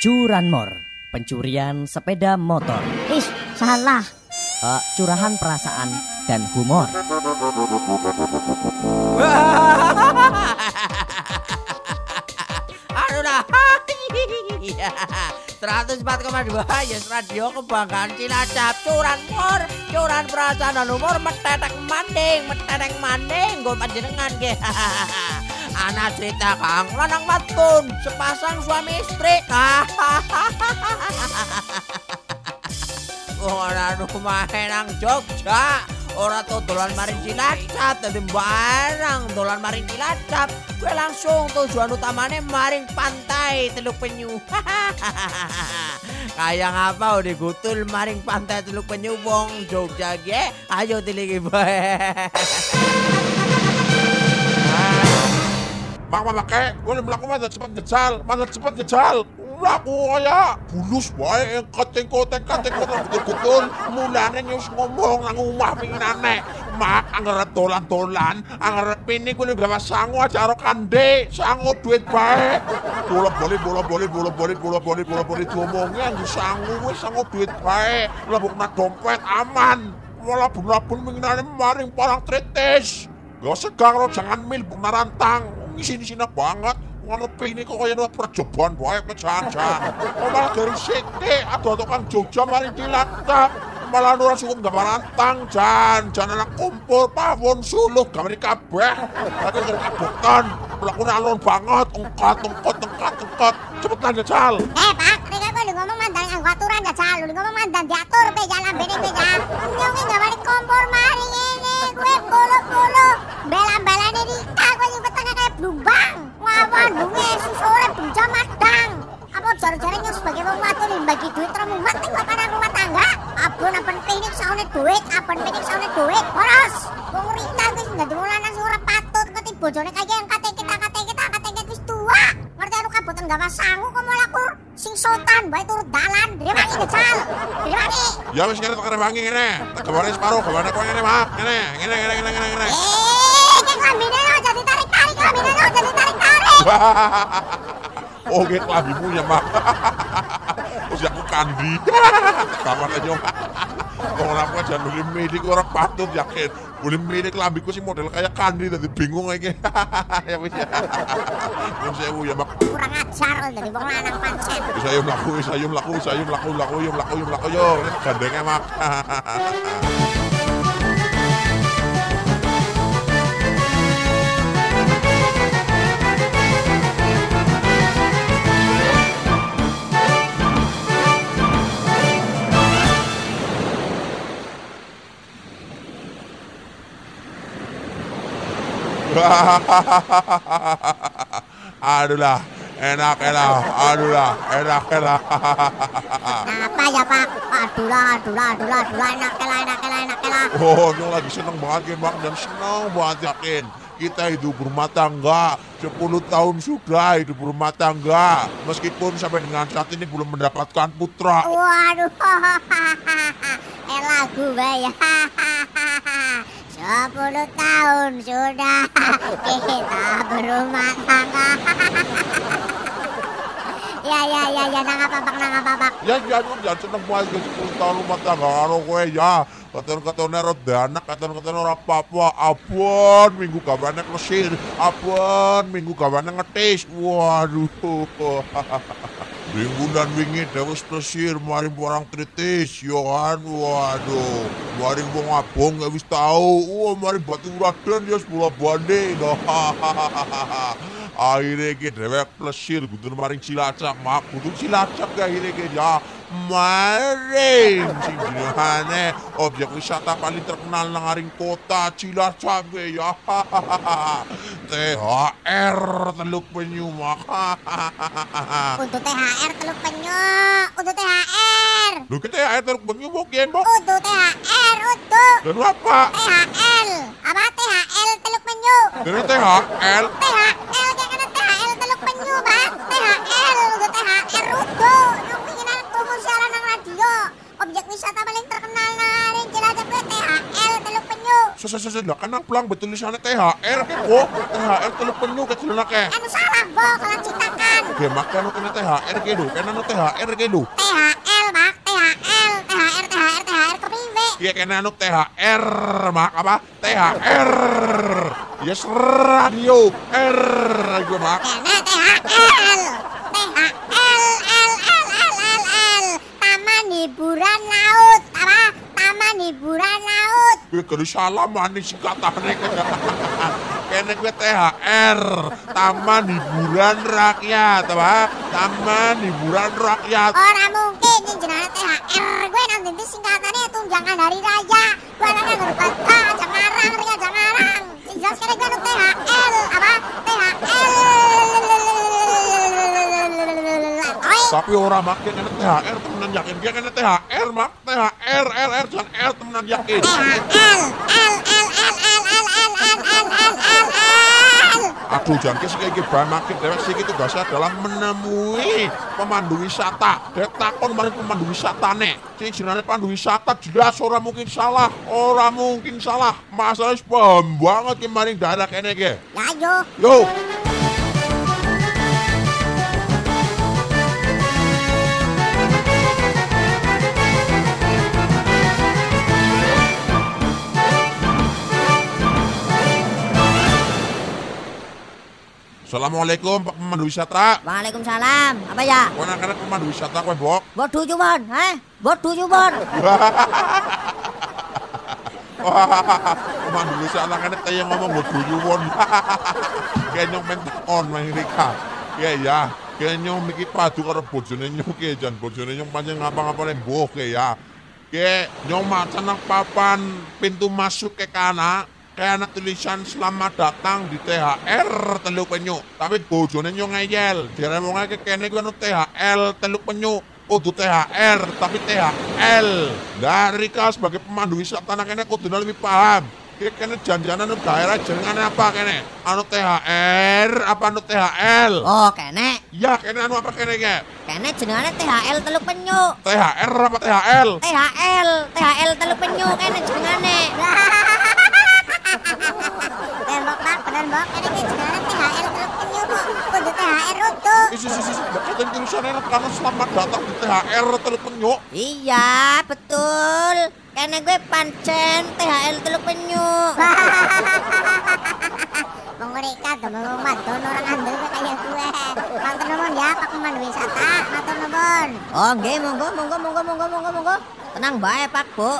Curanmor, pencurian sepeda motor. Ih, salah. Uh, curahan perasaan dan humor. Aduh dah. 104,2 Yes Radio Kebanggaan Cilacap Curan mur Curan perasaan dan umur Metetek manding Metetek manding Gue panjenengan ke Anak cerita kang. Lanang matun Sepasang suami istri. Ora rumah nang Jogja. Ora tuh dolan maring Cilacap. Dadi barang dolan maring Cilacap. Gue langsung tujuan utamanya maring pantai Teluk Penyu. Kayak ngapa udah gutul? Maring pantai Teluk Penyu Wong Jogja ge? Ayo tiliki bae Mak mak kayak gue melaku mana cepat ngejal, mana cepat ngejal. Melaku kaya bulus wae kating kotek kating kotek betul betul. Mulane nyus ngomong nang omah pingin aneh. Mak anggar dolan dolan, anggar pini gue gawa sangu aja karo kande, sangu duit bae. Bola boli bola boli bola boli bola boli bola boli diomongnya anggo sangu gue sangu duit bae. Lebuk na dompet aman. Malah bunabun pingin maring parang tritis. Gak segang lo jangan mil bung narantang sini sini banget. Ngerepi ini kok kaya percobaan baik ke jangan oh malah dari sini? Ada tukang Jogja mari dilantap malah nurah suku gak marantang jan. Jan anak kumpul pawon suluh gak mari kabeh. Lagi dari kabukan melakukan alon banget. Engkot engkot engkot engkot cepetan jajal. Eh, Pak, mereka gue udah ngomong mandan yang aturan ya, Cal. Udah ngomong mandan diatur pe jalan bene pe ya. Nyongnya gak balik kompor mari ini. Gue Si sore bunca madang. Apa jare-jare nyong sebagai wong wadon nih bagi duit mumet ning pada rumah tangga. Abon apa klinik saune duit, apa klinik saune duit. Boros. Wong Rita wis dadi wong lanang sing ora patut ngerti bojone kaya yang kate kita kate kita kate kita wis tua. Ngerti anu kabutan gak sangu kok malah kur sing sultan bae turut dalan. Direwangi ngecal. Direwangi. ya wis ngene tekan wangi ngene tak kemarin separuh ke mana kok ngene mak ngene ngene ngene ngene ngene ngene Eh, kayak kelambine lo jadi tarik-tarik, kelambine lo jadi Oke, kelabimu ya, Mak. Terus aku kandi. Kamar aja. Orang apa jangan boleh milik orang patut yakin. Boleh milik lambiku sih model kayak kandi tadi bingung lagi. ya wis ya. Yang saya ya mak. Kurang ajar dari wong lanang pancen. Bisa yum laku, bisa yum laku, bisa yum laku, laku, yum laku, yum laku, yo. Gandengnya mak. Aduh lah, enak enak, aduh lah, enak enak. Apa ya Pak? Aduh lah, aduh lah, aduh lah, aduh lah, enak enak lah, enak lah. Oh, nyong lagi seneng banget bang dan seneng banget yakin kita hidup berumah tangga 10 tahun sudah hidup berumah tangga meskipun sampai dengan saat ini belum mendapatkan putra Waduh, eh lagu ya. Sepuluh tahun sudah. Kita berumah tangga. ya ya ya ya nang apa bang nang apa bang. ya ya nyong jangan seneng banget ke 10 tahun rumah tangga. Karo kowe ya. Katon-katon rada anak katon-katon ora apa-apa. Abon minggu gawane klesir. Abon minggu gawane ngetis. Waduh Dan wingi dewes plesir maring orang tritis yo kan waduh. Maring wong abong gak wis tau. Wah maring batu raden ya sepuluh banding akhirnya ki dewek plesir kudu maring cilacap. Mak kudu cilacap gak akhirnya ki ya. Maring sing jenengane objek wisata paling terkenal nang kota cilacap ya THR Teluk Penyu mak Untuk THR teluk penyu, untuk THR. Lu kita THR Teluk Penyu mau gembok Untuk THR, untuk dan apa THL. Apa THL teluk penyu? dan THR THL susunod na kanang plang betul di sana THR oh THR tulog penuh ke tulog na ke. Salah bo kalau citakan. Oke, makan ko kena THR ke do. kena no THR ke do. THR mak, thr THR, THR, THR kepiwe. Iya kena no THR mak apa? THR. Yes radio R gue mak. kena THR THR L L L L L Taman hiburan laut apa? Taman hiburan Gue kudu salah manis singkatannya kena gue THR Taman Hiburan Rakyat apa? Taman Hiburan Rakyat Orang mungkin yang jenenge THR. Gue nanti itu singkatannya tunjangan hari raya. Gue nanti ngerupat aja ngarang, ria aja ngarang. Sing jelas kene gue THL. Apa? Oi. Tapi orang makin kena THR temenan yakin Dia kena THR mak THR R R jangan R temenan yakin THL. L, L, L, L, L, L, L, L, L, L, L. Aduh kayak gimana makin dewek sih itu tugasnya adalah menemui pemandu wisata. Dia takon maring pemandu wisata nih. Sing jenenge pemandu wisata jelas orang mungkin salah, orang mungkin salah. Masalahnya paham banget ki maring daerah kene ki. Ya yo. Yo, Assalamualaikum Pak Pemandu Wisata. Waalaikumsalam. Apa ya? Kene pemandu wisata kowe, Bok. Bodoh cuman, heh? Bodoh cuman. pemandu wisata kene kaya ngomong go duyuwon. Kayak nyong men on main Rika. Ya ya. Kayak nyong iki padu karo bojone nyong ki jan bojone nyong pancen ngapa-ngapa mbuh ke ya. Kayak nyong macan nang papan pintu masuk ke kana kayak anak tulisan selamat datang di THR teluk penyu tapi bojone nyong ngeyel dire wong ke kene ku anu THL teluk penyu kudu THR tapi THL dari kau sebagai pemandu wisata anak kene kudu lebih paham kene janjanan anu daerah jenengan apa kene anu THR apa anu THL Oh, kene. ya kene anu apa kene ke Kene jenengane THL Teluk Penyu. THR apa THL THL, THL Teluk Penyu kene jenengane. THR terus penyu kok. Kudu THR utuh. isi isi isi bagian tulisannya karena selamat datang di THR teluk penyu Iya, betul. Kene gue pancen THL Teluk Penyu. Wong mereka demeng madon orang andel kayak gue. Matur nuwun ya Pak Pemandu Wisata. Matur nuwun. Oh, nggih, monggo, monggo, monggo, monggo, monggo, monggo. Tenang bae, Pak Bu.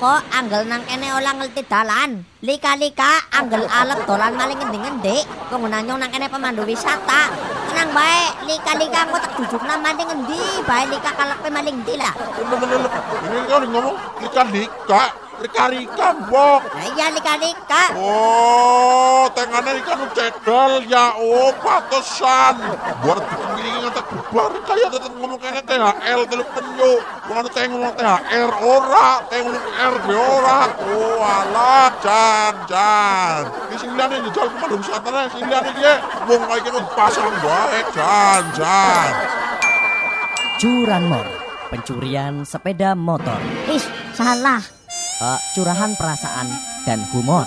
Engko anggel nang kene olah ngelti dalan. Lika-lika anggel alet dolan maling ngendi-ngendi. Pengguna nyong nang kene pemandu wisata. Tenang bae, lika-lika engko tak dudukna maling ngendi. Bae lika kalepe maling ndi lah. ini kau ngomong lika lika lika lika bok Lah iya lika-lika. oh Aneh iku anu cedol ya oh Buat Buar dikenging ngata bubar kaya tetep ngomong kene THL teluk penyu. Wong anu teng ngomong THR ora, teng ngomong RB ora. Oh ala jan jan. Iki sing liyane ke mana ku mandung satene sing liyane piye? Wong kaya iki pasang baik jan jan. Curanmor, pencurian sepeda motor. Ih, salah. Uh, curahan perasaan dan humor.